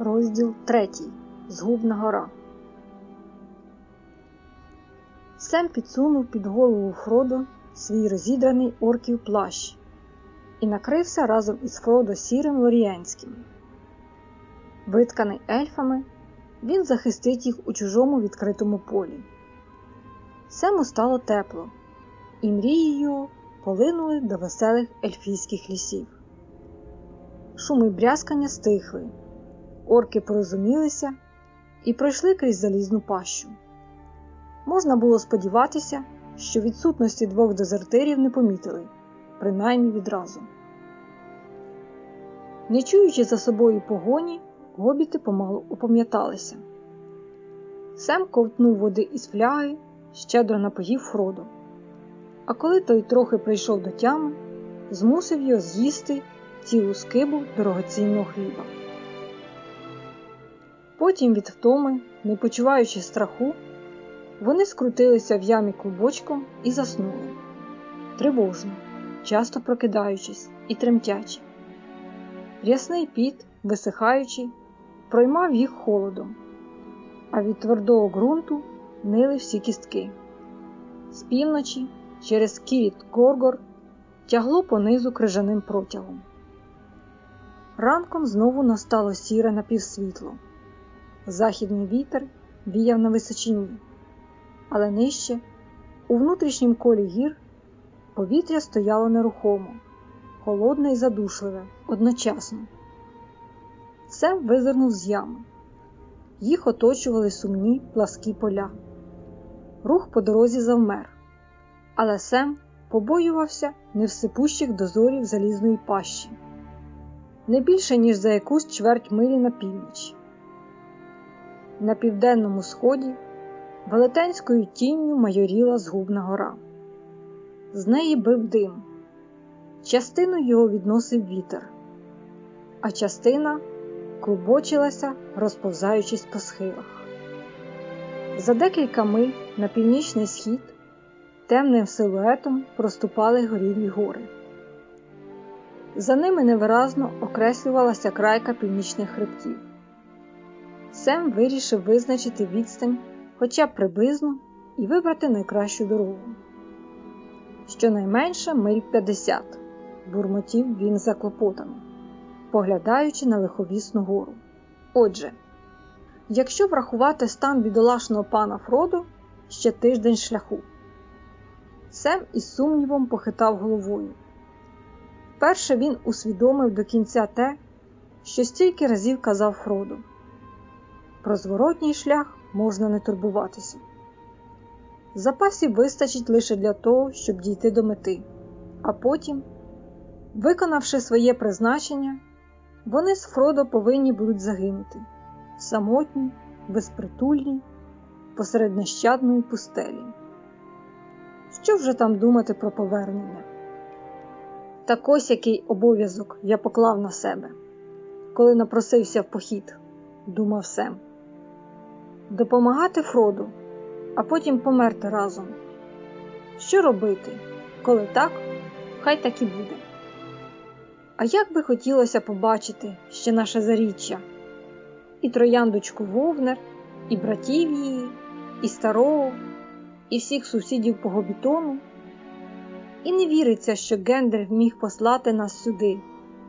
Розділ третій. Згубна гора. Сем підсунув під голову Фродо свій розідраний орків плащ і накрився разом із Фродо сірим лорієнським. Витканий ельфами, він захистить їх у чужому відкритому полі. Сему стало тепло, і мрії його полинули до веселих ельфійських лісів. Шуми брязкання стихли, орки порозумілися і пройшли крізь залізну пащу. Можна було сподіватися, що відсутності двох дезертирів не помітили, принаймні відразу. Не чуючи за собою погоні, гобіти помалу опам'яталися. Сем ковтнув води із фляги, щедро напоїв Фроду. А коли той трохи прийшов до тями, змусив його з'їсти цілу скибу дорогоцінного хліба. Потім від втоми, не почуваючи страху, вони скрутилися в ямі клубочком і заснули тривожно, часто прокидаючись і тремтячи. Рясний піт, висихаючий, проймав їх холодом, а від твердого ґрунту нили всі кістки. З півночі через кіріт Горгор тягло понизу крижаним протягом. Ранком знову настало сіре напівсвітло. Західний вітер віяв на височині, але нижче, у внутрішнім колі гір, повітря стояло нерухомо, холодне і задушливе одночасно. Сем визирнув з ями. Їх оточували сумні пласкі поля. Рух по дорозі завмер, але Сем побоювався невсипущих дозорів залізної пащі, не більше, ніж за якусь чверть милі на північ. На південному сході велетенською тінню майоріла згубна гора. З неї бив дим, частину його відносив вітер, а частина клубочилася, розповзаючись по схилах. За декілька миль на північний схід темним силуетом проступали горілі гори. За ними невиразно окреслювалася крайка північних хребтів. Сем вирішив визначити відстань хоча б приблизно і вибрати найкращу дорогу. Щонайменше миль 50, бурмотів він заклопотано, поглядаючи на лиховісну гору. Отже, якщо врахувати стан бідолашного пана Фроду, ще тиждень шляху. Сем із сумнівом похитав головою. Перше він усвідомив до кінця те, що стільки разів казав Фроду. Про зворотній шлях можна не турбуватися. Запасів вистачить лише для того, щоб дійти до мети, а потім, виконавши своє призначення, вони з Фродо повинні будуть загинути самотні, безпритульні, посеред нещадної пустелі. Що вже там думати про повернення? Так ось який обов'язок я поклав на себе, коли напросився в похід, думав Сем допомагати Фроду, а потім померти разом. Що робити, коли так, хай так і буде. А як би хотілося побачити ще наше заріччя, і трояндочку Вовнер, і братів її, і старого, і всіх сусідів по гобітону. І не віриться, що Гендер міг послати нас сюди,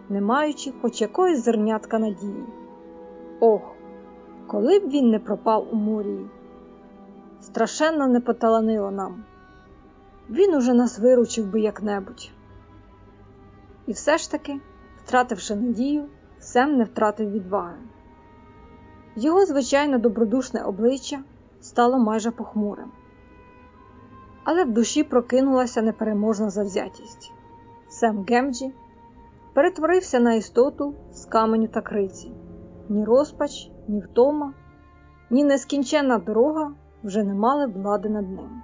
не маючи хоч якоїсь зернятка надії. Ох, коли б він не пропав у морії. Страшенно не поталанило нам. Він уже нас виручив би як-небудь. І все ж таки, втративши надію, Сем не втратив відваги. Його звичайно добродушне обличчя стало майже похмурим, але в душі прокинулася непереможна завзятість. Сем Гемджі перетворився на істоту з каменю та криці, ні розпач, ні втома, ні нескінченна дорога вже не мали влади над ним.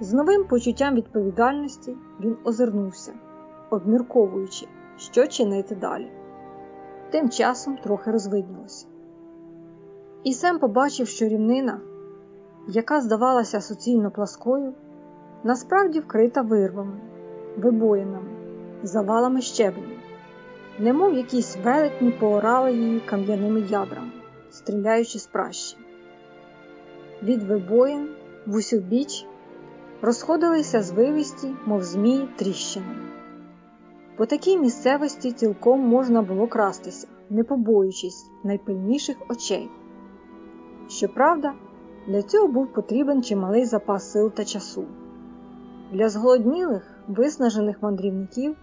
З новим почуттям відповідальності він озирнувся, обмірковуючи, що чинити далі. Тим часом трохи розвиднілося. І Сем побачив, що рівнина, яка здавалася суцільно пласкою, насправді вкрита вирвами, вибоїнами, завалами щебеню. Немов якісь велетні поорали її кам'яними ядрами, стріляючи з пращі. Від вибоїн в усю біч розходилися звивисті, мов змії, тріщини. По такій місцевості цілком можна було крастися, не побоюючись найпильніших очей. Щоправда, для цього був потрібен чималий запас сил та часу. Для зголоднілих, виснажених мандрівників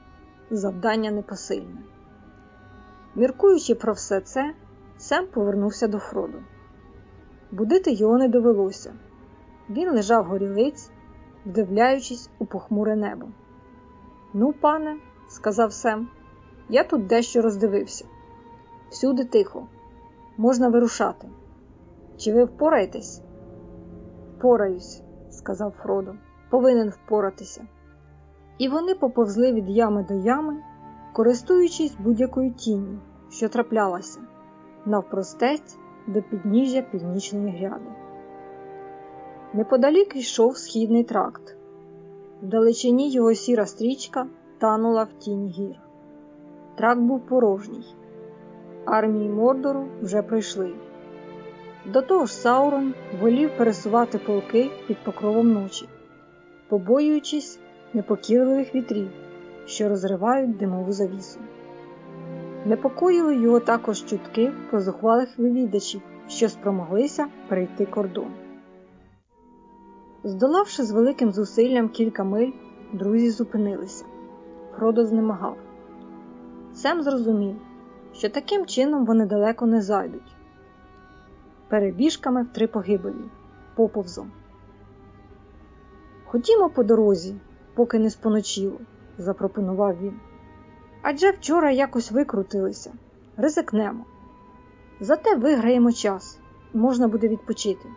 завдання непосильне. Міркуючи про все це, Сем повернувся до Фроду. Будити його не довелося. Він лежав горілиць, вдивляючись у похмуре небо. Ну, пане, сказав Сем, я тут дещо роздивився. Всюди тихо, можна вирушати. Чи ви впораєтесь? Впораюсь, сказав Фродо, повинен впоратися. І вони поповзли від ями до ями, користуючись будь-якою тінню, що траплялася, навпростець до підніжжя північної гряди. Неподалік йшов східний тракт. Вдалечині його сіра стрічка танула в тіні гір. Тракт був порожній. Армії Мордору вже пройшли. До того ж Саурон волів пересувати полки під покровом ночі, побоюючись непокірливих вітрів, що розривають димову завісу. Непокоїли його також чутки про зухвалих вивідачів, що спромоглися перейти кордон. Здолавши з великим зусиллям кілька миль, друзі зупинилися. Фродо знемагав. Сем зрозумів, що таким чином вони далеко не зайдуть. Перебіжками в три погибелі, поповзом. Ходімо по дорозі, поки не споночіло, запропонував він. Адже вчора якось викрутилися, ризикнемо. Зате виграємо час, можна буде відпочити.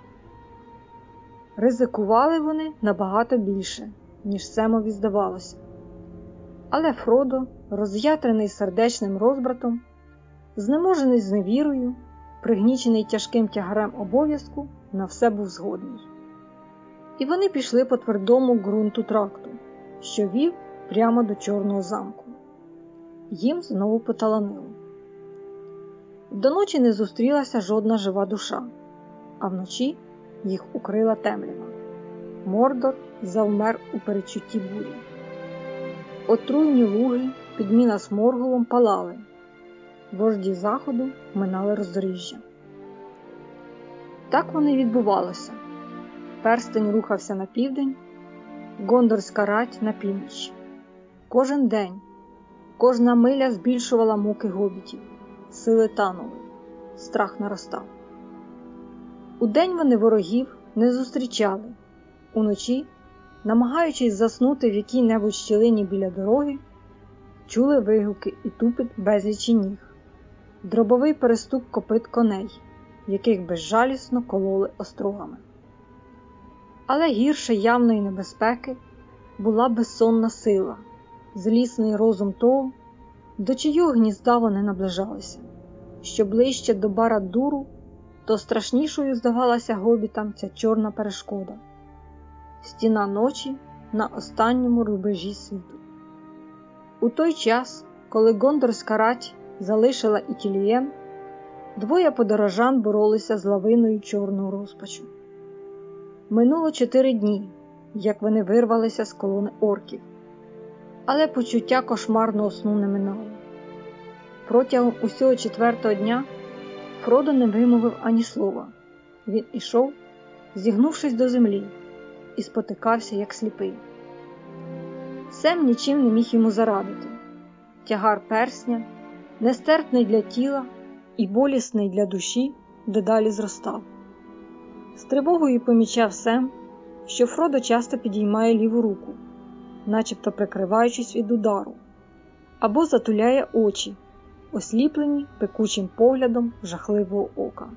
Ризикували вони набагато більше, ніж Семові здавалося. Але Фродо, роз'ятрений сердечним розбратом, знеможений зневірою, пригнічений тяжким тягарем обов'язку, на все був згодний. І вони пішли по твердому ґрунту тракту, що вів прямо до Чорного замку. Їм знову поталанило. До ночі не зустрілася жодна жива душа, а вночі їх укрила темрява. Мордор завмер у перечутті бурі. Отруйні луги, підміна сморголом палали, вожді заходу минали роздоріжжя. Так вони відбувалося. Перстень рухався на південь, гондорська рать на північ. Кожен день, кожна миля збільшувала муки гобітів, сили танули, страх наростав. Удень вони ворогів не зустрічали, уночі, намагаючись заснути в якій-небудь щілині біля дороги, чули вигуки і тупит безлічі ніг, дробовий перестук копит коней, яких безжалісно кололи острогами. Але гірше явної небезпеки була безсонна сила, злісний розум того, до чийого гнізда вони наближалися, що ближче до бара дуру то страшнішою здавалася гобітам ця чорна перешкода стіна ночі на останньому рубежі світу. У той час, коли Гондорська рать залишила Ітілієн, двоє подорожан боролися з лавиною чорного розпачу. Минуло чотири дні, як вони вирвалися з колони орків, але почуття кошмарного сну не минало. Протягом усього четвертого дня Фродо не вимовив ані слова. Він ішов, зігнувшись до землі, і спотикався, як сліпий. Сем нічим не міг йому зарадити. Тягар персня, нестерпний для тіла і болісний для душі, дедалі зростав. З тривогою помічав Сем, що Фродо часто підіймає ліву руку, начебто прикриваючись від удару, або затуляє очі осліплені пекучим поглядом жахливого ока.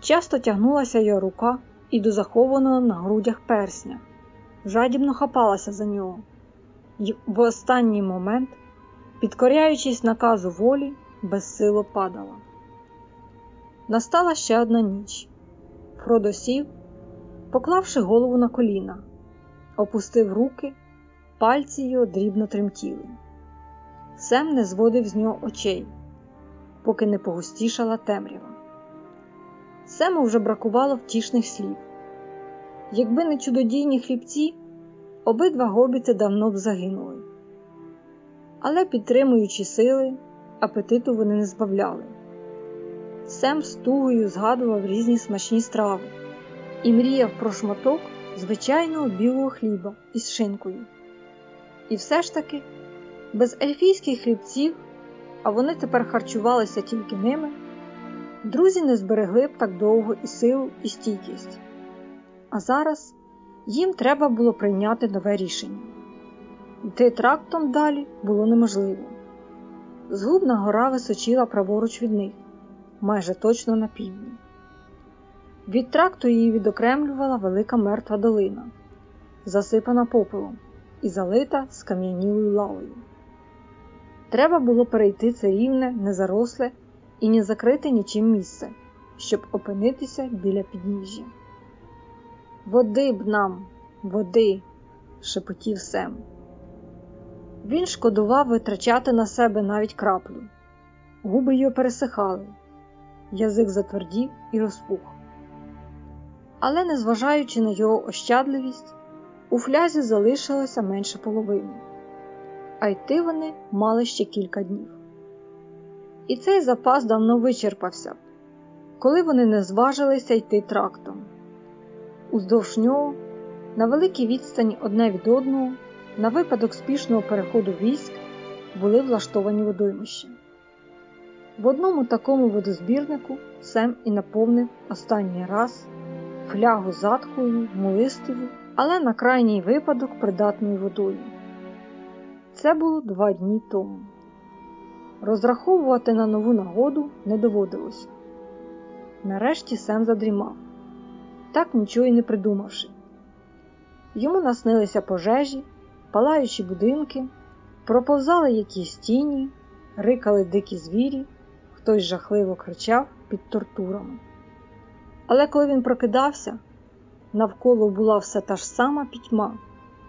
Часто тягнулася його рука і до захованого на грудях персня, жадібно хапалася за нього, і в останній момент, підкоряючись наказу волі, безсило падала. Настала ще одна ніч. Фродо сів, поклавши голову на коліна, опустив руки, пальці його дрібно тремтіли. Сем не зводив з нього очей, поки не погустішала темрява. Сему вже бракувало втішних слів. Якби не чудодійні хлібці, обидва гобіти давно б загинули. Але, підтримуючи сили, апетиту вони не збавляли. Сем з тугою згадував різні смачні страви і мріяв про шматок звичайного білого хліба із шинкою. І все ж таки, без ельфійських хлібців, а вони тепер харчувалися тільки ними, друзі не зберегли б так довго і силу, і стійкість. А зараз їм треба було прийняти нове рішення. Йти трактом далі було неможливо. Згубна гора височила праворуч від них, майже точно на півдні. Від тракту її відокремлювала велика мертва долина, засипана попелом і залита скам'янілою лавою. Треба було перейти це рівне, незаросле і не закрите нічим місце, щоб опинитися біля підніжжя. Води б нам, води, шепотів Сем. Він шкодував витрачати на себе навіть краплю. Губи його пересихали, язик затвердів і розпух. Але, незважаючи на його ощадливість, у флязі залишилося менше половини, а йти вони мали ще кілька днів. І цей запас давно вичерпався, коли вони не зважилися йти трактом. Уздовж нього, на великій відстані одне від одного, на випадок спішного переходу військ були влаштовані водоймища. В одному такому водозбірнику Сем і наповнив останній раз флягу затхлою, мулистою, але на крайній випадок придатною водою. Це було два дні тому. Розраховувати на нову нагоду не доводилося. Нарешті Сем задрімав, так нічого й не придумавши. Йому наснилися пожежі, палаючі будинки, проповзали якісь тіні, рикали дикі звірі, хтось жахливо кричав під тортурами. Але коли він прокидався, навколо була все та ж сама пітьма,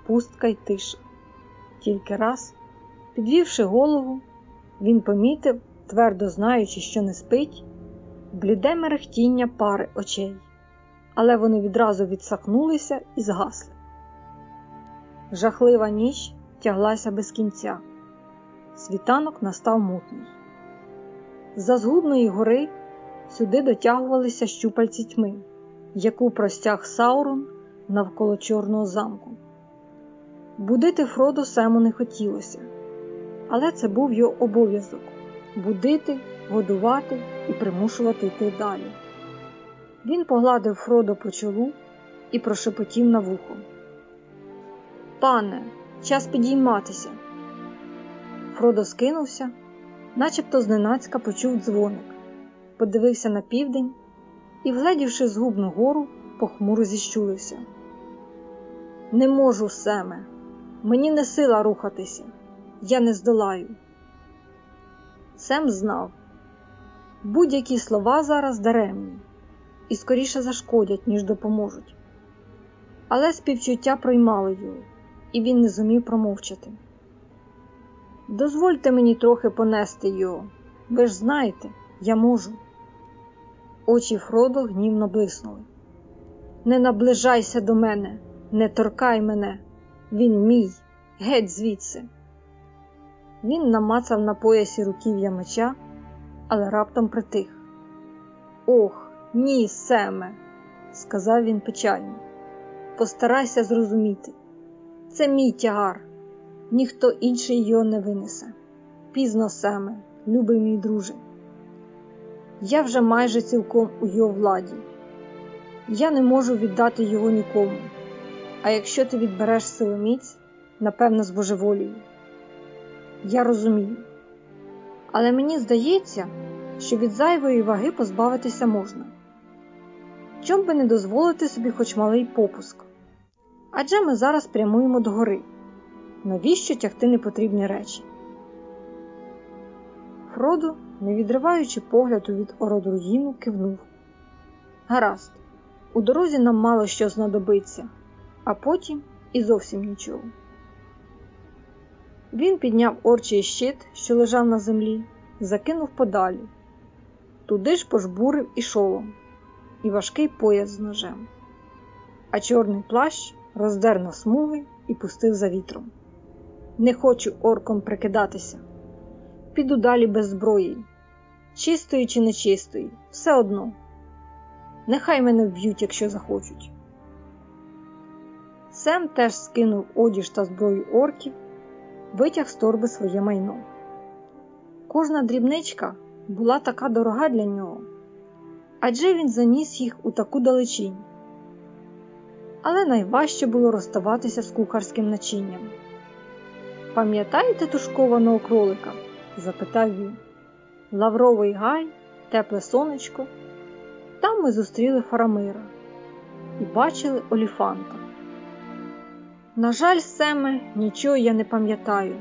пустка й тиша. Тільки раз, підвівши голову, він помітив, твердо знаючи, що не спить, бліде мерехтіння пари очей, але вони відразу відсахнулися і згасли. Жахлива ніч тяглася без кінця. Світанок настав мутний. За згубної гори сюди дотягувалися щупальці тьми, яку простяг Саурон навколо Чорного замку. Будити Фродо Сему не хотілося, але це був його обов'язок будити, годувати і примушувати йти далі. Він погладив Фродо по чолу і прошепотів на вухо. Пане, час підійматися. Фродо скинувся, начебто зненацька почув дзвоник, подивився на південь і, вгледівши згубну гору, похмуро зіщулився. Не можу, Семе, мені не сила рухатися, я не здолаю. Сем знав, будь-які слова зараз даремні і скоріше зашкодять, ніж допоможуть. Але співчуття проймало його і він не зумів промовчати. Дозвольте мені трохи понести його, ви ж знаєте, я можу. Очі Фродо гнівно блиснули. Не наближайся до мене, не торкай мене, він мій, геть звідси. Він намацав на поясі руків'я меча, але раптом притих. Ох, ні, Семе, сказав він печально. Постарайся зрозуміти. Це мій тягар, ніхто інший його не винесе. Пізно саме, любий мій друже. Я вже майже цілком у його владі. Я не можу віддати його нікому. А якщо ти відбереш силоміць, напевно, з божеволію. Я розумію. Але мені здається, що від зайвої ваги позбавитися можна. Чом би не дозволити собі хоч малий попуск? Адже ми зараз прямуємо до гори. Навіщо тягти непотрібні речі? Фродо, не відриваючи погляду від Ородруїну, кивнув. Гаразд, у дорозі нам мало що знадобиться, а потім і зовсім нічого. Він підняв орчий щит, що лежав на землі, закинув подалі. Туди ж пожбурив і шолом, і важкий пояс з ножем, а чорний плащ роздер на смуги і пустив за вітром. Не хочу орком прикидатися. Піду далі без зброї, чистої чи нечистої, все одно. Нехай мене вб'ють, якщо захочуть. Сем теж скинув одіж та зброю орків, витяг з торби своє майно. Кожна дрібничка була така дорога для нього, адже він заніс їх у таку далечінь. Але найважче було розставатися з кухарським начинням. Пам'ятаєте тушкованого кролика? запитав він. Лавровий гай, тепле сонечко. Там ми зустріли Фарамира і бачили оліфанта. На жаль, Семе, нічого я не пам'ятаю.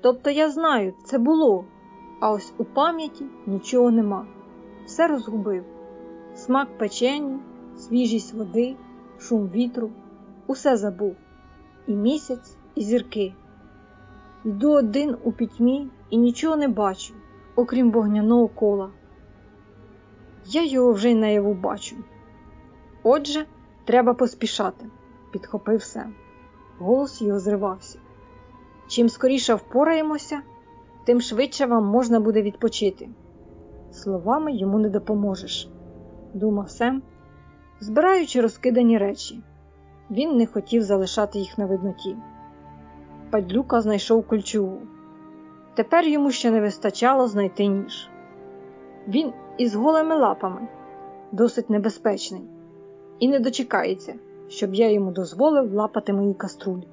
Тобто я знаю, це було, а ось у пам'яті нічого нема. Все розгубив. Смак печені, свіжість води, шум вітру, усе забув. І місяць, і зірки. Йду один у пітьмі і нічого не бачу, окрім вогняного кола. Я його вже й наяву бачу. Отже, треба поспішати, підхопив Сем. Голос його зривався. Чим скоріше впораємося, тим швидше вам можна буде відпочити. Словами йому не допоможеш, думав Сем, збираючи розкидані речі. Він не хотів залишати їх на видноті. Падлюка знайшов кольчугу. Тепер йому ще не вистачало знайти ніж. Він із голими лапами, досить небезпечний, і не дочекається, щоб я йому дозволив лапати мої каструлі.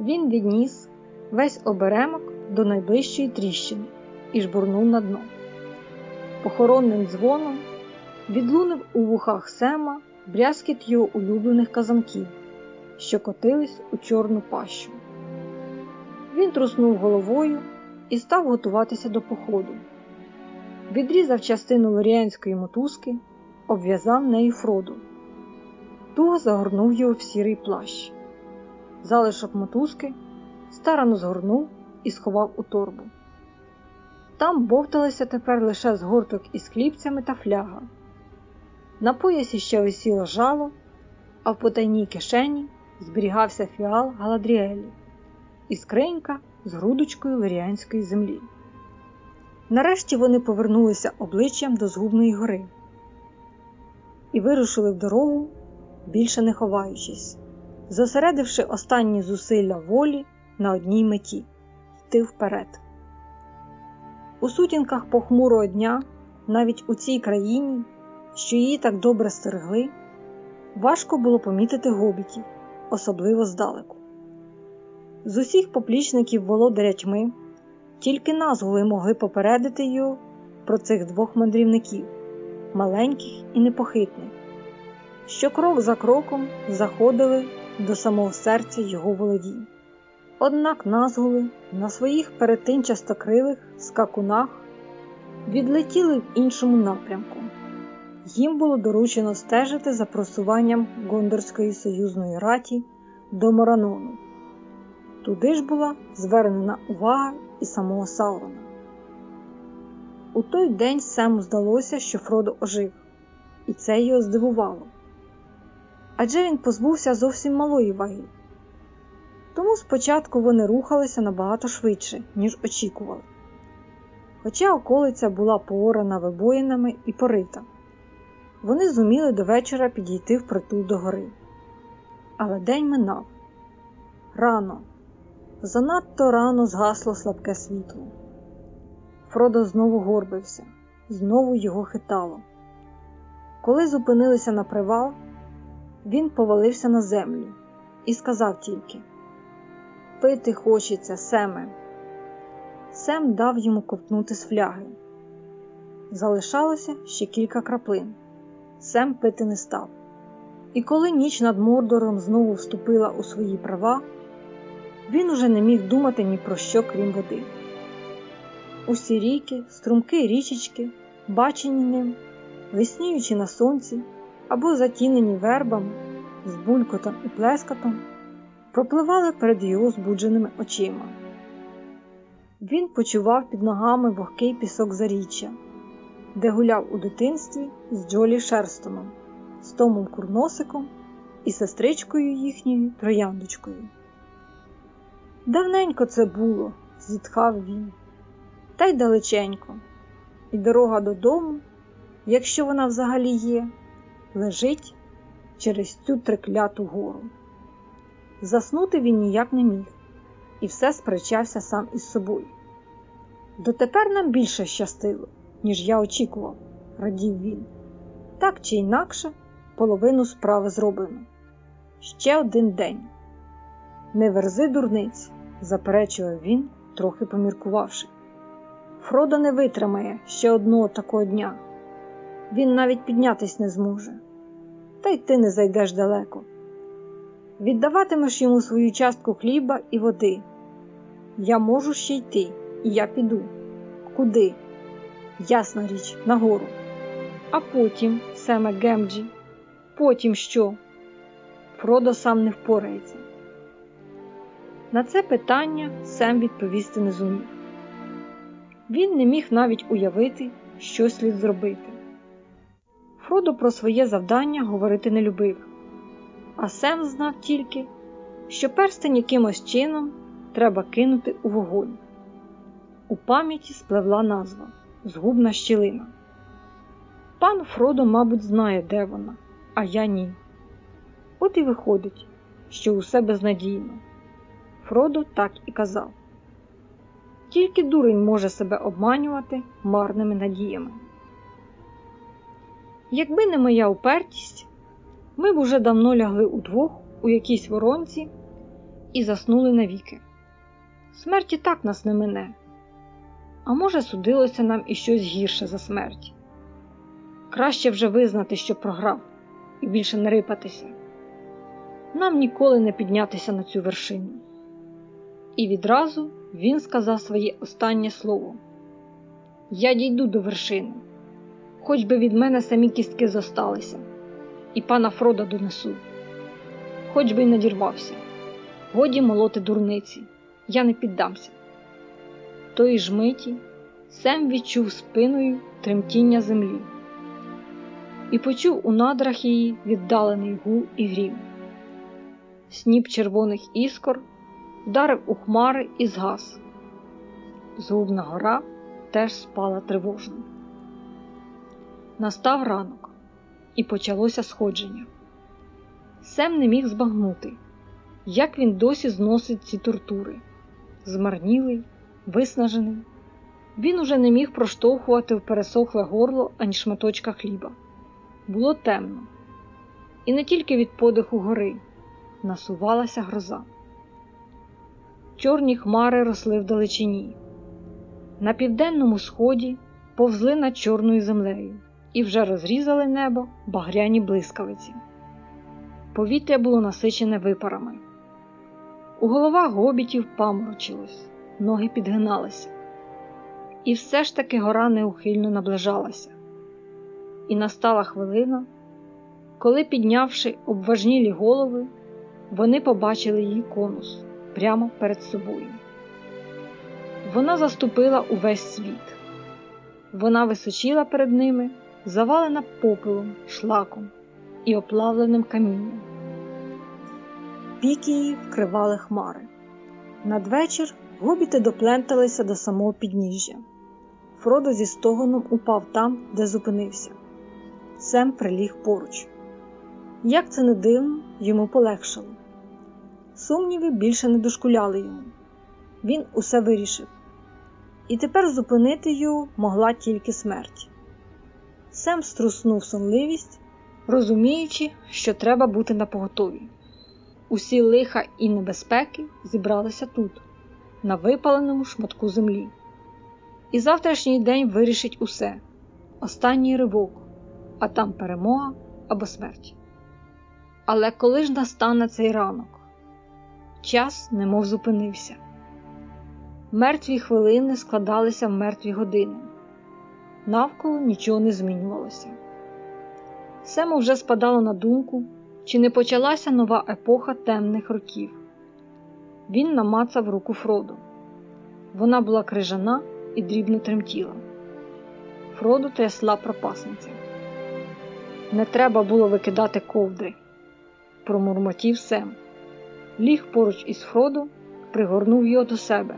Він відніс весь оберемок до найближчої тріщини і жбурнув на дно. Похоронним дзвоном відлунив у вухах Сема брязкіт його улюблених казанків, що котились у чорну пащу. Він труснув головою і став готуватися до походу. Відрізав частину лоріанської мотузки, обв'язав нею Фроду. Туго загорнув його в сірий плащ. Залишок мотузки старано згорнув і сховав у торбу. Там бовталися тепер лише згорток із хлібцями та фляга. На поясі ще висіло жало, а в потайній кишені зберігався фіал Галадріелі і скринька з грудочкою лиріанської землі. Нарешті вони повернулися обличчям до Згубної гори і вирушили в дорогу, більше не ховаючись, зосередивши останні зусилля волі на одній меті йти вперед. У сутінках похмурого дня, навіть у цій країні, що її так добре стерегли, важко було помітити гобітів, особливо здалеку. З усіх поплічників володаря тьми тільки назволи могли попередити його про цих двох мандрівників, маленьких і непохитних, що крок за кроком заходили до самого серця його володінь. Однак назгули на своїх перетинчастокрилих скакунах відлетіли в іншому напрямку. Їм було доручено стежити за просуванням Гондорської союзної раті до Моранону. Туди ж була звернена увага і самого Саурона. У той день Сему здалося, що Фродо ожив, і це його здивувало. Адже він позбувся зовсім малої ваги. Тому спочатку вони рухалися набагато швидше, ніж очікували. Хоча околиця була поорана вибоїнами і порита, вони зуміли до вечора підійти впритул до гори. Але день минав рано, занадто рано згасло слабке світло. Фродо знову горбився, знову його хитало. Коли зупинилися на привал, він повалився на землю і сказав тільки Пити хочеться, Семе. Сем дав йому ковтнути з фляги. Залишалося ще кілька краплин. Сем пити не став. І коли ніч над Мордором знову вступила у свої права, він уже не міг думати ні про що, крім води. Усі ріки, струмки річечки, бачені ним, висніючи на сонці або затінені вербами, з булькотом і плескатом пропливали перед його збудженими очима. Він почував під ногами вогкий пісок заріччя, де гуляв у дитинстві з Джолі Шерстоном, з Томом Курносиком і сестричкою їхньою трояндочкою. Давненько це було, зітхав він, та й далеченько, і дорога додому, якщо вона взагалі є, лежить через цю трикляту гору. Заснути він ніяк не міг і все сперечався сам із собою. Дотепер нам більше щастило, ніж я очікував, радів він. Так чи інакше, половину справи зроблено. Ще один день. Не верзи дурниць, заперечував він, трохи поміркувавши. Фродо не витримає ще одного такого дня. Він навіть піднятись не зможе. Та й ти не зайдеш далеко. Віддаватимеш йому свою частку хліба і води. Я можу ще йти, і я піду. Куди? Ясна річ, нагору. А потім, Семе Гемджі, потім що? Фродо сам не впорається. На це питання Сем відповісти не зумів. Він не міг навіть уявити, що слід зробити. Фродо про своє завдання говорити не любив, а Сем знав тільки, що перстень якимось чином треба кинути у вогонь. У пам'яті спливла назва Згубна щілина. Пан Фродо, мабуть, знає, де вона, а я ні. От і виходить, що усе безнадійно. Фродо так і казав. Тільки дурень може себе обманювати марними надіями. Якби не моя упертість, ми б уже давно лягли удвох у якійсь воронці і заснули навіки. Смерті так нас не мине, а може, судилося нам і щось гірше за смерть. Краще вже визнати, що програв, і більше не рипатися. Нам ніколи не піднятися на цю вершину. І відразу він сказав своє останнє слово: Я дійду до вершини, хоч би від мене самі кістки зосталися, і пана Фрода донесу, хоч би й надірвався, годі молоти дурниці, я не піддамся. Тої ж миті Сем відчув спиною тремтіння землі і почув у надрах її віддалений гул і грім. Сніп червоних іскор вдарив у хмари і згас. Згубна гора теж спала тривожно. Настав ранок, і почалося сходження. Сем не міг збагнути, як він досі зносить ці тортури. Змарнілий, виснажений. Він уже не міг проштовхувати в пересохле горло ані шматочка хліба. Було темно, і не тільки від подиху гори насувалася гроза. Чорні хмари росли вдалечині. На південному сході повзли над чорною землею і вже розрізали небо багряні блискавиці. Повітря було насичене випарами. У головах гобітів паморочилось, ноги підгиналися. І все ж таки гора неухильно наближалася. І настала хвилина, коли, піднявши обважнілі голови, вони побачили її конус прямо перед собою. Вона заступила увесь світ. Вона височила перед ними, завалена попелом, шлаком і оплавленим камінням. Піки її вкривали хмари. Надвечір гобіти допленталися до самого підніжжя. Фродо зі стогоном упав там, де зупинився. Сем приліг поруч. Як це не дивно, йому полегшало. Сумніви більше не дошкуляли йому. Він усе вирішив. І тепер зупинити його могла тільки смерть. Сем струснув сонливість, розуміючи, що треба бути напоготові. Усі лиха і небезпеки зібралися тут, на випаленому шматку землі. І завтрашній день вирішить усе останній ривок, а там перемога або смерть. Але коли ж настане цей ранок? Час немов зупинився. Мертві хвилини складалися в мертві години. Навколо нічого не змінювалося. Сему вже спадало на думку, чи не почалася нова епоха темних років, Він намацав руку Фроду. Вона була крижана і дрібно тремтіла. Фроду трясла пропасниця. Не треба було викидати ковдри, промурмотів Сем. Ліг поруч із Фроду, пригорнув його до себе,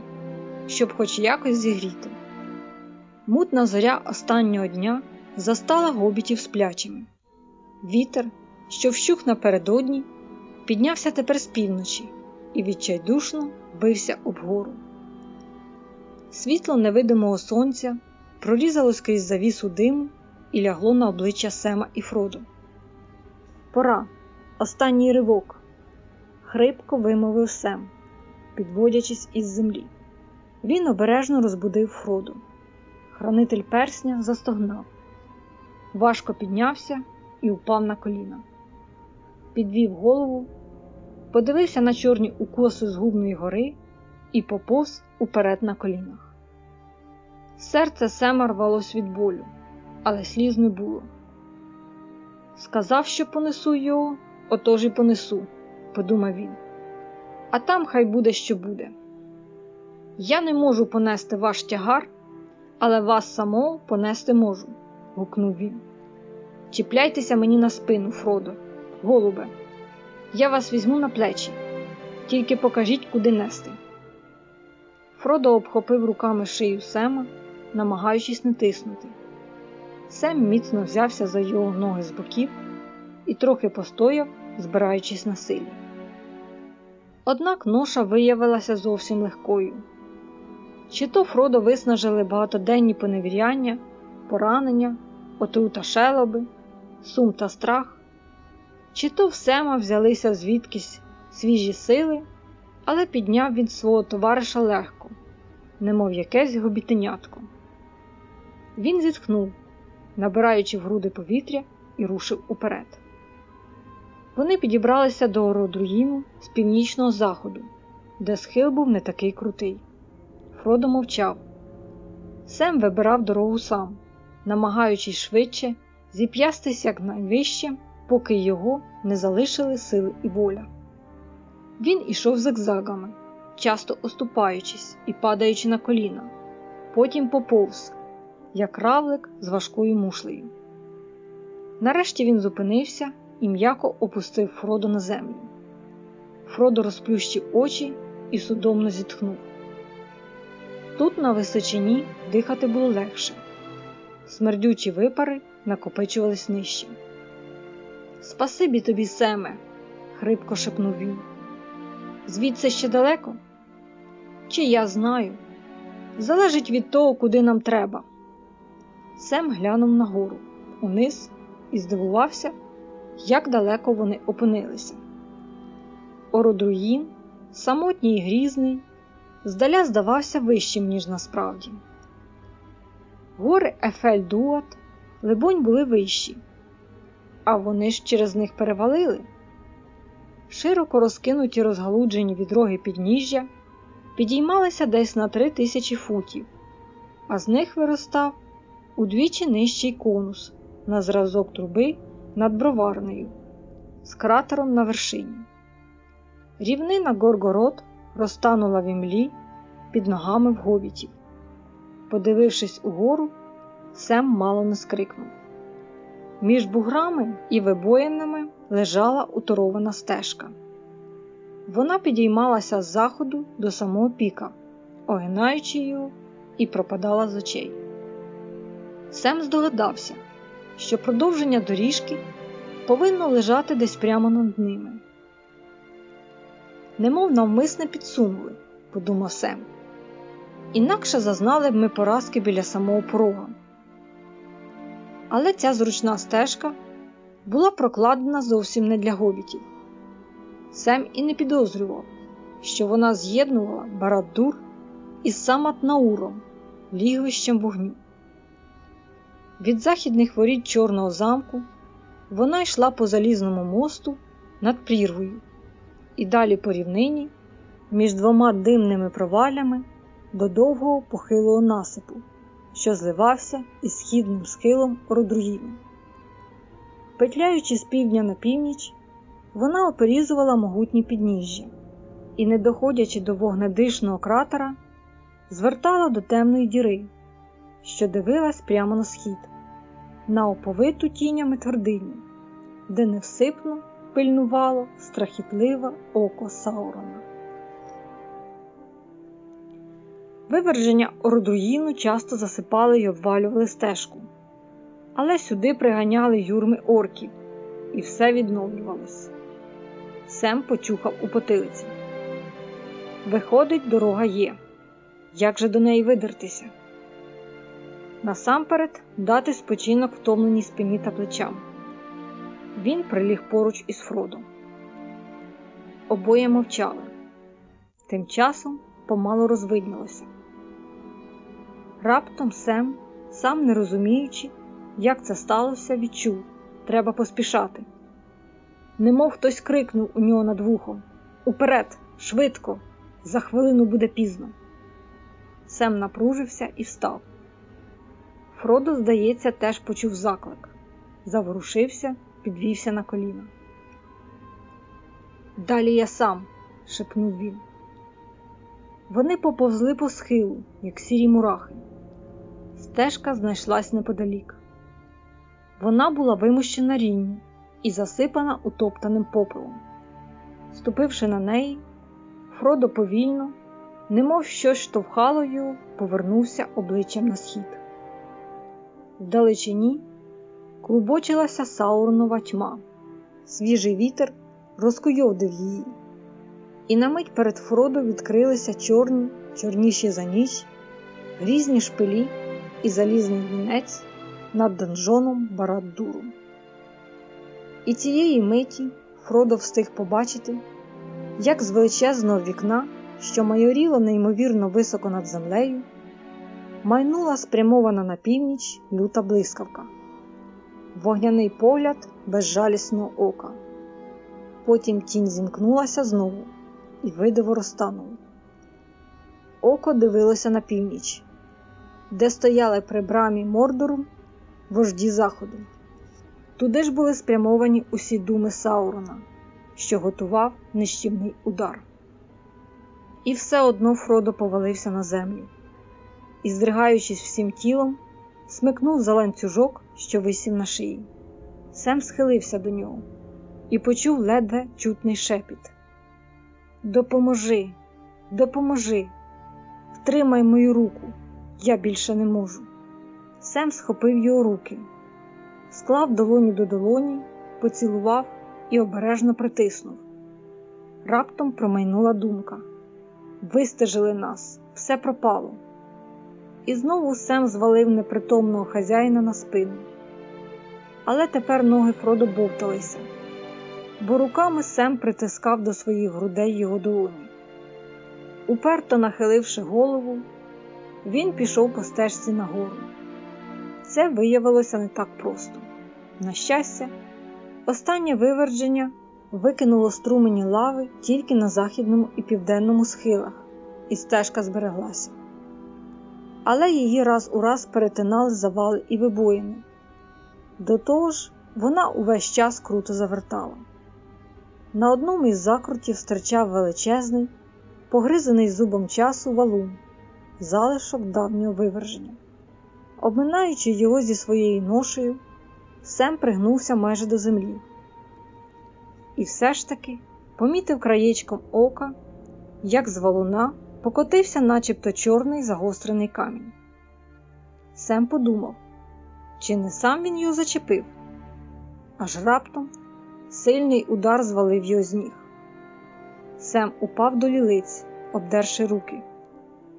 щоб хоч якось зігріти. Мутна зоря останнього дня застала гобітів сплячими. Вітер, що вщух напередодні, піднявся тепер з півночі і відчайдушно бився об гору. Світло невидимого сонця прорізалось крізь завісу диму і лягло на обличчя Сема і Фроду. Пора, останній ривок, хрипко вимовив Сем, підводячись із землі. Він обережно розбудив Фроду. Хранитель персня застогнав, важко піднявся і упав на коліна. Підвів голову, подивився на чорні укоси губної гори і поповз уперед на колінах. Серце Сема рвалось від болю, але сліз не було. Сказав, що понесу його, отож і понесу, подумав він. А там хай буде, що буде. Я не можу понести ваш тягар, але вас самого понести можу, гукнув він. Чіпляйтеся мені на спину, Фродо, голубе, я вас візьму на плечі, тільки покажіть, куди нести. Фродо обхопив руками шию Сема, намагаючись не тиснути. Сем міцно взявся за його ноги з боків і трохи постояв, збираючись на силі. Однак ноша виявилася зовсім легкою. Чи то Фродо виснажили багатоденні поневіряння, поранення, отрута шелоби, сум та страх, чи то в Сема взялися звідкись свіжі сили, але підняв він свого товариша легко, немов якесь гобітенятко. Він зітхнув, набираючи в груди повітря, і рушив уперед. Вони підібралися до Ородруїну з північного заходу, де схил був не такий крутий. Фродо мовчав. Сем вибирав дорогу сам, намагаючись швидше зіп'ястись якнайвище, поки його не залишили сили і воля. Він ішов зигзагами, часто оступаючись і падаючи на коліна, потім поповз, як равлик з важкою мушлею. Нарешті він зупинився і м'яко опустив Фродо на землю. Фродо розплющив очі і судомно зітхнув. Тут, на височині, дихати було легше. Смердючі випари накопичувались нижче. Спасибі тобі, Семе, хрипко шепнув він. Звідси ще далеко? Чи я знаю? Залежить від того, куди нам треба. Сем глянув нагору, униз і здивувався, як далеко вони опинилися. Ородруїн, самотній і грізний, здаля здавався вищим, ніж насправді. Гори Ефель-Дуат, либонь, були вищі, а вони ж через них перевалили. Широко розкинуті розгалуджені відроги підніжжя підіймалися десь на три тисячі футів, а з них виростав удвічі нижчий конус на зразок труби над броварнею з кратером на вершині. Рівнина Горгород розтанула в імлі під ногами в гобітів. Подивившись угору, Сем мало не скрикнув. Між буграми і вибоїнами лежала уторована стежка. Вона підіймалася з заходу до самого піка, огинаючи його, і пропадала з очей. Сем здогадався, що продовження доріжки повинно лежати десь прямо над ними. Немов навмисне підсунули, подумав Сем. Інакше зазнали б ми поразки біля самого порога. Але ця зручна стежка була прокладена зовсім не для гобітів. Сем і не підозрював, що вона з'єднувала Барадур із Саматнауром, лігвищем вогню. Від західних воріт Чорного замку вона йшла по залізному мосту над прірвою і далі по рівнині між двома димними провалями до довгого похилого насипу, що зливався із східним схилом Родруїну. Петляючи з півдня на північ, вона оперізувала могутні підніжжя і, не доходячи до вогнедишного кратера, звертала до темної діри, що дивилась прямо на схід, на оповиту тінями твердиню, де невсипно пильнувало страхітливе око Саурона. Виверження Ордуїну часто засипали й обвалювали стежку, але сюди приганяли юрми орків, і все відновлювалось. Сем почухав у потилиці. Виходить, дорога є. Як же до неї видертися? Насамперед дати спочинок втомленій спині та плечам. Він приліг поруч із Фродом. Обоє мовчали. Тим часом помало розвиднілося. Раптом Сем, сам не розуміючи, як це сталося, відчув треба поспішати. Немов хтось крикнув у нього над вухом Уперед, швидко, за хвилину буде пізно. Сем напружився і встав. Фродо, здається, теж почув заклик, заворушився, підвівся на коліна. Далі я сам, шепнув він. Вони поповзли по схилу, як сірі мурахи. Стежка знайшлась неподалік. Вона була вимущена рінню і засипана утоптаним попелом. Ступивши на неї, Фродо повільно, немов щось штовхало його, повернувся обличчям на схід. Вдалечині клубочилася саурнова тьма, свіжий вітер розкуйовдив її, і на мить перед Фродо відкрилися чорні, чорніші за ніч, грізні шпилі і залізний вінець над донжоном Барад-дуру. І цієї миті Фродо встиг побачити, як з величезного вікна, що майоріло неймовірно високо над землею, майнула спрямована на північ люта блискавка, вогняний погляд безжалісного ока. Потім тінь зімкнулася знову, і видиво розтануло. Око дивилося на північ, де стояли при брамі Мордору вожді заходу. Туди ж були спрямовані усі думи Саурона, що готував нищівний удар. І все одно Фродо повалився на землю і, здригаючись всім тілом, смикнув за ланцюжок, що висів на шиї. Сем схилився до нього і почув ледве чутний шепіт: Допоможи, допоможи, втримай мою руку, я більше не можу. Сем схопив його руки, склав долоні до долоні, поцілував і обережно притиснув. Раптом промайнула думка: вистежили нас, все пропало. І знову Сем звалив непритомного хазяїна на спину. Але тепер ноги Фродо бовталися, бо руками Сем притискав до своїх грудей його долоні. Уперто нахиливши голову, він пішов по стежці нагору. Це виявилося не так просто. На щастя, останнє вивердження викинуло струмені лави тільки на західному і південному схилах, і стежка збереглася. Але її раз у раз перетинали завали і вибоїни. До того ж, вона увесь час круто завертала. На одному із закрутів стирчав величезний, погризаний зубом часу валун, залишок давнього виверження. Обминаючи його зі своєю ношею, Сем пригнувся майже до землі. І все ж таки помітив краєчком ока, як з валуна покотився начебто чорний загострений камінь. Сем подумав, чи не сам він його зачепив, аж раптом сильний удар звалив його з ніг. Сем упав до лілиць, обдерши руки,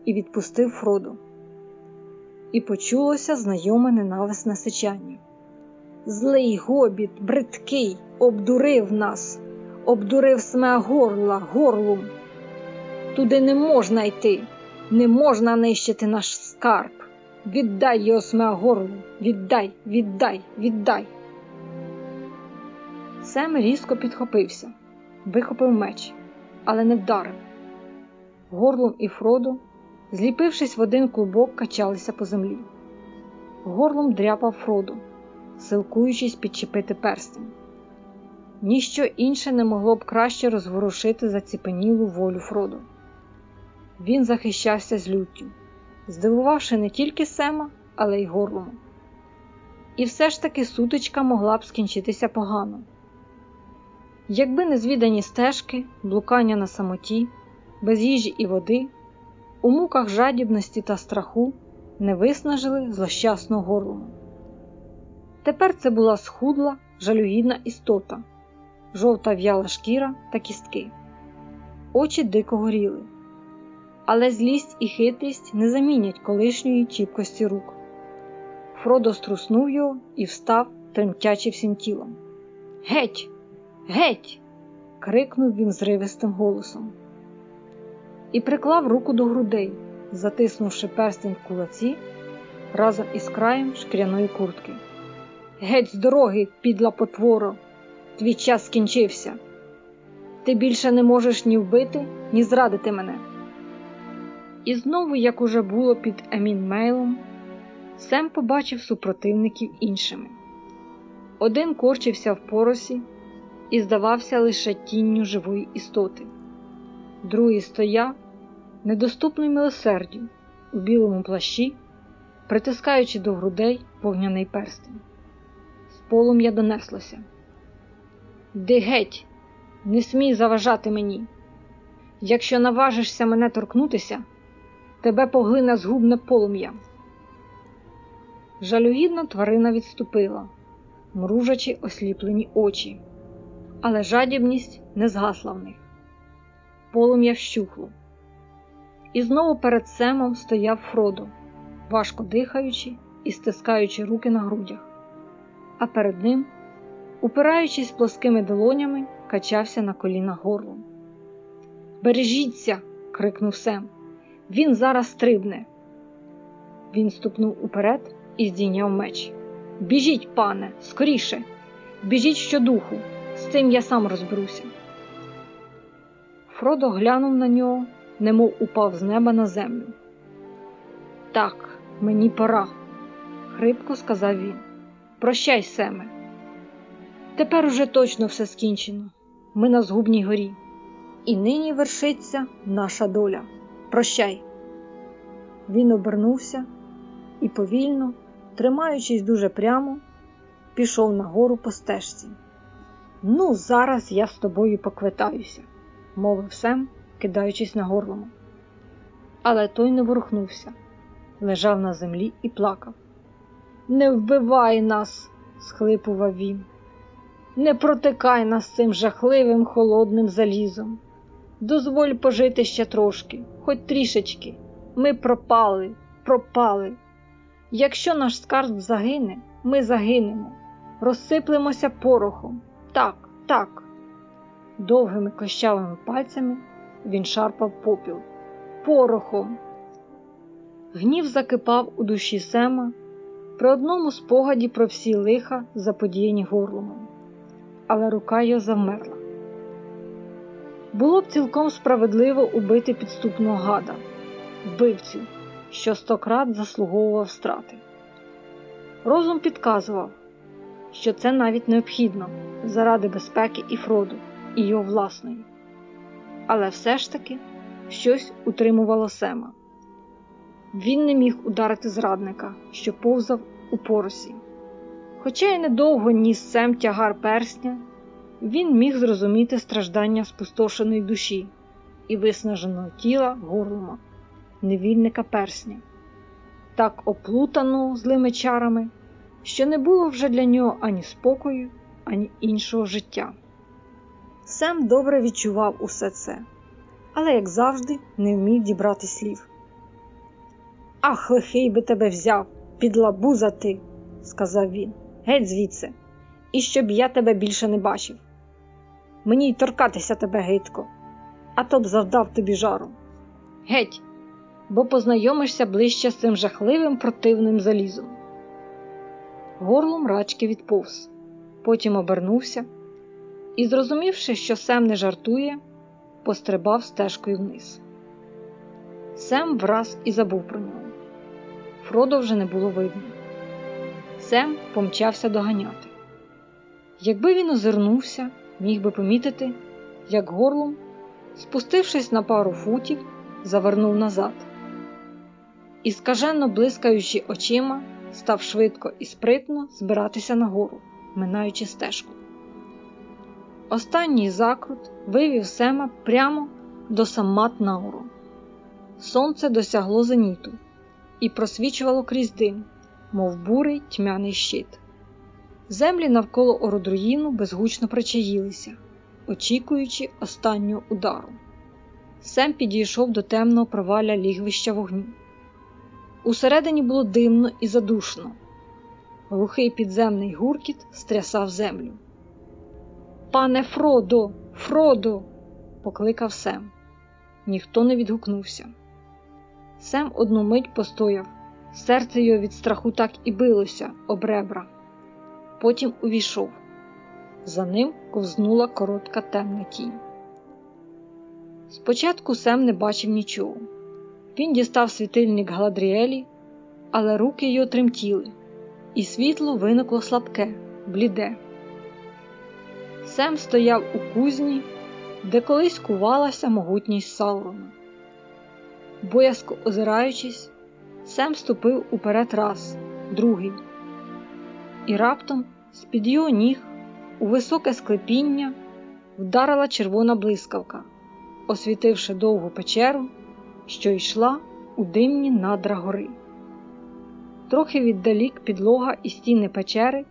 і відпустив Фроду і почулося знайоме ненависне сичання. Злий гобіт, бридкий, обдурив нас, обдурив сме горла, горлум. Туди не можна йти, не можна нищити наш скарб. Віддай його сме горлу, віддай, віддай, віддай. Сем різко підхопився, вихопив меч, але не вдарив. Горлум і Фродо зліпившись в один клубок, качалися по землі. Горлом дряпав Фроду, силкуючись підчепити перстень. ніщо інше не могло б краще розворушити заціпенілу волю Фроду. Він захищався з люттю, здивувавши не тільки Сема, але й горлому. І все ж таки сутичка могла б скінчитися погано. Якби незвідані стежки, блукання на самоті, без їжі і води, у муках жадібності та страху не виснажили злощасного горлому. Тепер це була схудла, жалюгідна істота, жовта в'яла шкіра та кістки, очі дико горіли, але злість і хитрість не замінять колишньої чіпкості рук. Фродо струснув його і встав, тремтячи всім тілом. Геть! Геть! крикнув він зривистим голосом і приклав руку до грудей, затиснувши перстень в кулаці разом із краєм шкіряної куртки. Геть з дороги, підла потворо, твій час скінчився. Ти більше не можеш ні вбити, ні зрадити мене. І знову, як уже було під Емінмейлом, Сем побачив супротивників іншими. Один корчився в поросі і здавався лише тінню живої істоти, другий стояв, недоступний милосердю, у білому плащі, притискаючи до грудей вогняний перстень. З полум'я донеслося. Ди геть, не смій заважати мені. Якщо наважишся мене торкнутися, тебе поглине згубне полум'я. Жалюгідна тварина відступила, мружачи осліплені очі, але жадібність не згасла в них. Полум'я вщухло. І знову перед Семом стояв Фродо, важко дихаючи і стискаючи руки на грудях, а перед ним, упираючись плоскими долонями, качався на коліна горлом. Бережіться! крикнув Сем. Він зараз стрибне. Він ступнув уперед і здійняв меч. Біжіть, пане, скоріше, біжіть щодуху, з цим я сам розберуся. Фродо глянув на нього, немов упав з неба на землю. Так, мені пора, хрипко сказав він. Прощай, Семе. Тепер уже точно все скінчено. Ми на згубній горі. І нині вершиться наша доля. Прощай. Він обернувся і повільно, тримаючись дуже прямо, пішов нагору по стежці. Ну, зараз я з тобою поквитаюся, мовив Сем, кидаючись на горлому. Але той не ворухнувся, лежав на землі і плакав. Не вбивай нас, схлипував він. Не протикай нас цим жахливим холодним залізом. Дозволь пожити ще трошки, хоч трішечки. Ми пропали, пропали. Якщо наш скарб загине, ми загинемо, розсиплемося порохом. Так, так. Довгими кощавими пальцями він шарпав попіл. Порохом. Гнів закипав у душі Сема при одному спогаді про всі лиха, заподіяні горломом, але рука його завмерла. Було б цілком справедливо убити підступного гада, вбивцю, що стократ заслуговував страти. Розум підказував, що це навіть необхідно заради безпеки і Фроду, і його власної. Але все ж таки щось утримувало Сема. Він не міг ударити зрадника, що повзав у поросі. Хоча й недовго ніс Сем тягар персня, він міг зрозуміти страждання спустошеної душі і виснаженого тіла горлома, невільника персня, так оплутаного злими чарами, що не було вже для нього ані спокою, ані іншого життя. Сем добре відчував усе це, але, як завжди, не вмів дібрати слів. Ах, лихий би тебе взяв, підлабуза ти, сказав він. Геть звідси, і щоб я тебе більше не бачив. Мені й торкатися тебе гидко, а то б завдав тобі жару. Геть, бо познайомишся ближче з цим жахливим противним залізом. Горлом рачки відповз, потім обернувся і, зрозумівши, що Сем не жартує, пострибав стежкою вниз. Сем враз і забув про нього. Фродо вже не було видно. Сем помчався доганяти. Якби він озирнувся, міг би помітити, як горлом, спустившись на пару футів, завернув назад. І скаженно блискаючи очима, став швидко і спритно збиратися нагору, минаючи стежку. Останній закрут вивів Сема прямо до саммат Науру. Сонце досягло зеніту і просвічувало крізь дим, мов бурий тьмяний щит. Землі навколо Ородруїну безгучно причаїлися, очікуючи останнього удару. Сем підійшов до темного проваля лігвища вогню. Усередині було димно і задушно. Глухий підземний гуркіт стрясав землю. Пане Фродо, Фродо, покликав Сем. Ніхто не відгукнувся. Сем одну мить постояв, серце його від страху так і билося об ребра. Потім увійшов. За ним ковзнула коротка темна тінь. Спочатку Сем не бачив нічого. Він дістав світильник Галадріелі, але руки його тремтіли, і світло виникло слабке, бліде. Сем стояв у кузні, де колись кувалася могутність Саурона. Боязко озираючись, Сем ступив уперед раз, другий, і раптом з-під його ніг у високе склепіння вдарила червона блискавка, освітивши довгу печеру, що йшла у димні надра гори. Трохи віддалік підлога і стіни печери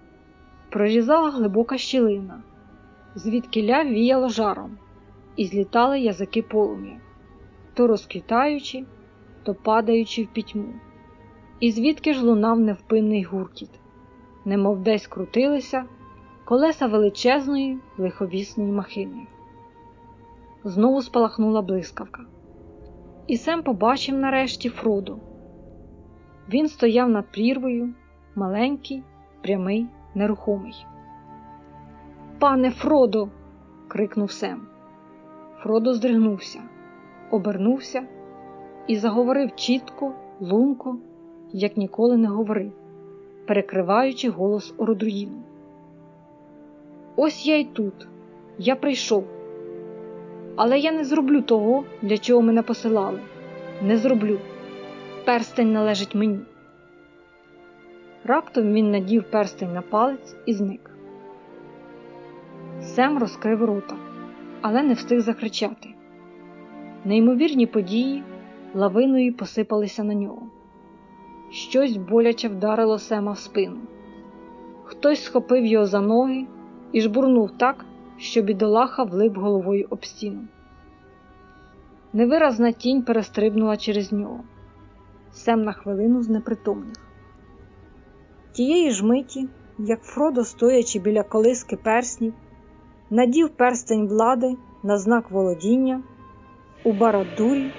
прорізала глибока щілина, звідкиля віяло жаром, і злітали язики полум'я, то розквітаючи, то падаючи в пітьму, і звідки ж лунав невпинний гуркіт, немов десь крутилися колеса величезної лиховісної махини. Знову спалахнула блискавка. І Сем побачив нарешті Фроду. Він стояв над прірвою, маленький, прямий, нерухомий. Пане Фродо. крикнув Сем. Фродо здригнувся, обернувся і заговорив чітко, лунко, як ніколи не говорив, перекриваючи голос Ородруїну. Ось я й тут, я прийшов. Але я не зроблю того, для чого мене посилали. Не зроблю. Перстень належить мені. Раптом він надів перстень на палець і зник. Сем розкрив рота, але не встиг закричати. Неймовірні події лавиною посипалися на нього. Щось боляче вдарило Сема в спину. Хтось схопив його за ноги і жбурнув так, що бідолаха влип головою об стіну. Невиразна тінь перестрибнула через нього. Сем на хвилину знепритомнів. Тієї ж миті, як Фродо, стоячи біля колиски перснів, надів перстень влади на знак володіння, у Барадурі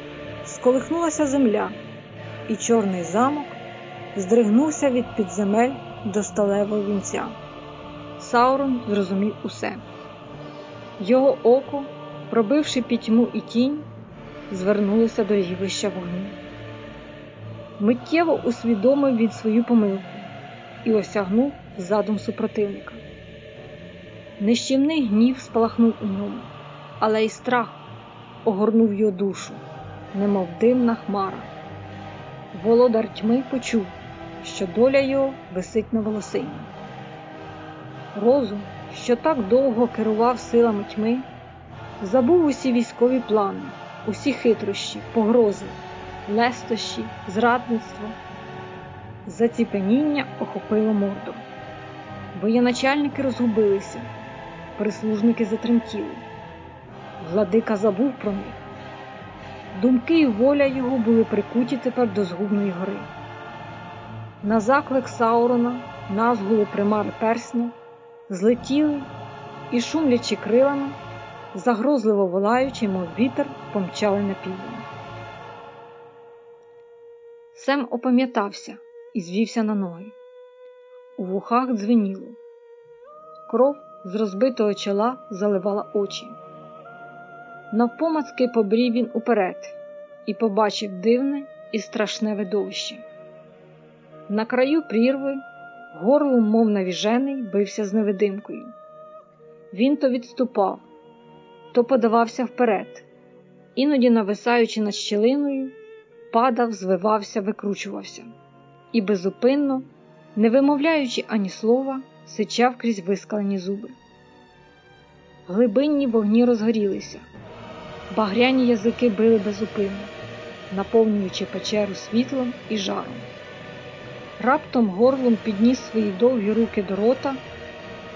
сколихнулася земля, і чорний замок здригнувся від підземель до сталевого вінця. Саурон зрозумів усе. Його око, пробивши пітьму і тінь, звернулося до рівища вогню. Миттєво усвідомив він свою помилку і осягнув задум супротивника. Нещівний гнів спалахнув у ньому, але й страх огорнув його душу, немов димна хмара. Володар тьми почув, що доля його висить на волосині. Розум, що так довго керував силами тьми, забув усі військові плани, усі хитрощі, погрози, лестощі, зрадництво. Заціпеніння охопило морду. Воєначальники розгубилися, прислужники затремтіли. Владика забув про них. Думки і воля його були прикуті тепер до згубної гори. На заклик Саурона назгули примари персня, злетіли і, шумлячи крилами, загрозливо волаючи, мов вітер, помчали на південь. Сем опам'ятався і звівся на ноги. У вухах дзвеніло. Кров з розбитого чола заливала очі. Навпомацки побрів він уперед і побачив дивне і страшне видовище. На краю прірви горлом, мов навіжений, бився з невидимкою. Він то відступав, то подавався вперед, іноді, нависаючи над щілиною, падав, звивався, викручувався і безупинно, не вимовляючи ані слова, сичав крізь вискалені зуби. Глибинні вогні розгорілися, багряні язики били безупинно, наповнюючи печеру світлом і жаром. Раптом горлом підніс свої довгі руки до рота,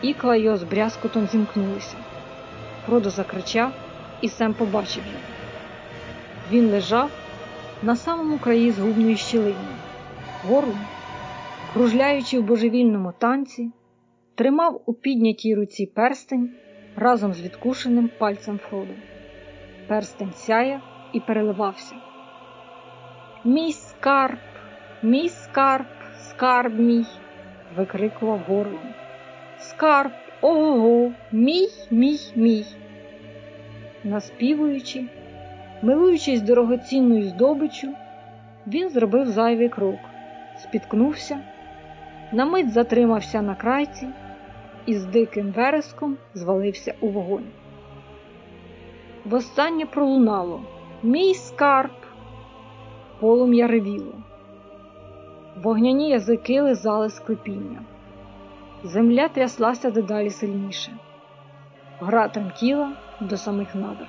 ікла його з брязкотом зімкнулися. Фродо закричав і Сем побачив його. Він лежав на самому краї згубної щілини. Горлом, кружляючи в божевільному танці, тримав у піднятій руці перстень разом з відкушеним пальцем Фроду. Перстень сяяв і переливався. Мій скарб, мій скарб, скарб мій, викрикував горлом. Скарб, ого, мій, мій, мій. Наспівуючи, милуючись дорогоцінною здобиччю, він зробив зайвий крок, спіткнувся, на мить затримався на крайці і з диким вереском звалився у вогонь. Востаннє пролунало Мій скарб, полум'я ревіло. Вогняні язики лизали склепіння. Земля тряслася дедалі сильніше. Гра тремтіла до самих надр.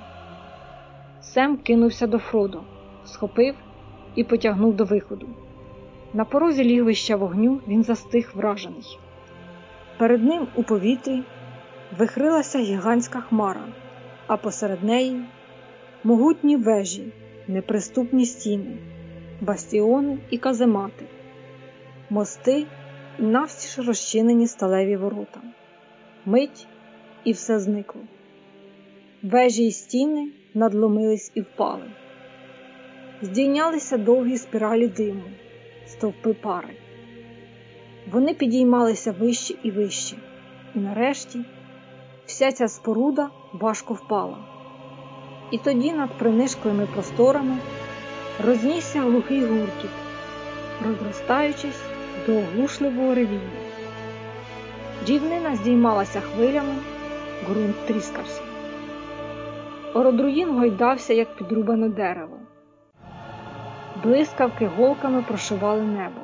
Сем кинувся до Фродо, схопив і потягнув до виходу. На порозі лігвища вогню він застиг вражений. Перед ним у повітрі вихрилася гігантська хмара, а посеред неї могутні вежі, неприступні стіни, бастіони і каземати, мости і навстіж розчинені сталеві ворота. Мить і все зникло. Вежі й стіни надломились і впали. Здійнялися довгі спіралі диму, стовпи пари. Вони підіймалися вище і вище, і нарешті вся ця споруда важко впала. І тоді над принишклими просторами рознісся глухий гуркіт, розростаючись до оглушливого ревіння. Рівнина здіймалася хвилями, ґрунт тріскався. Ородруїн гойдався, як підрубане дерево. Блискавки голками прошивали небо.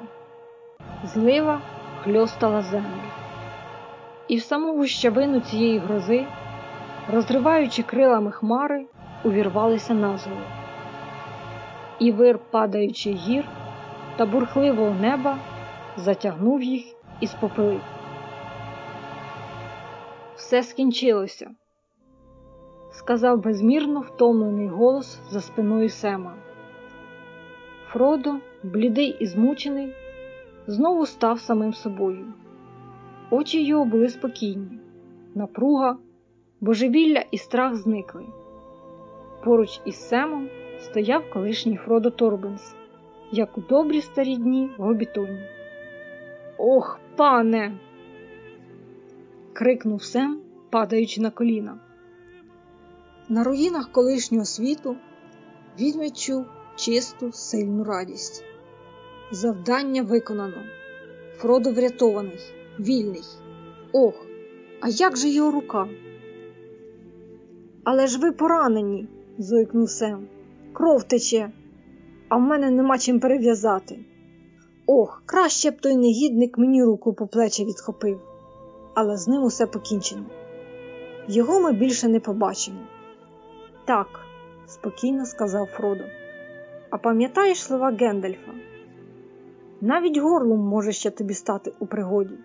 Злива хльостала землю. І в саму гущавину цієї грози, розриваючи крилами хмари, увірвалися назову. І вир падаючи гір та бурхливого неба затягнув їх і спопилив. Все скінчилося, сказав безмірно втомлений голос за спиною Сема. Фродо, блідий і змучений, знову став самим собою. Очі його були спокійні, напруга, божевілля і страх зникли. Поруч із Семом стояв колишній Фродо Торбенс, як у добрі старі дні в Гобітоні. Ох, пане! крикнув Сем, падаючи на коліна. На руїнах колишнього світу він відчув чисту, сильну радість. Завдання виконано. Фродо врятований, вільний. Ох, а як же його рука? Але ж ви поранені, зойкнув Сем. Кров тече, а в мене нема чим перев'язати. Ох, краще б той негідник мені руку по плечі відхопив, але з ним усе покінчено. Його ми більше не побачимо. Так, спокійно сказав Фродо. А пам'ятаєш слова Гендальфа? Навіть горлом може ще тобі стати у пригоді.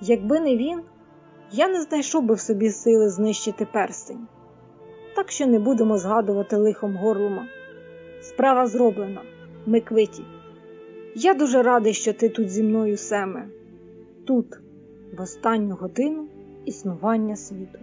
Якби не він, я не знайшов би в собі сили знищити перстень. Так що не будемо згадувати лихом горлума. Справа зроблена, ми квиті. Я дуже радий, що ти тут зі мною Семе, тут, в останню годину існування світу.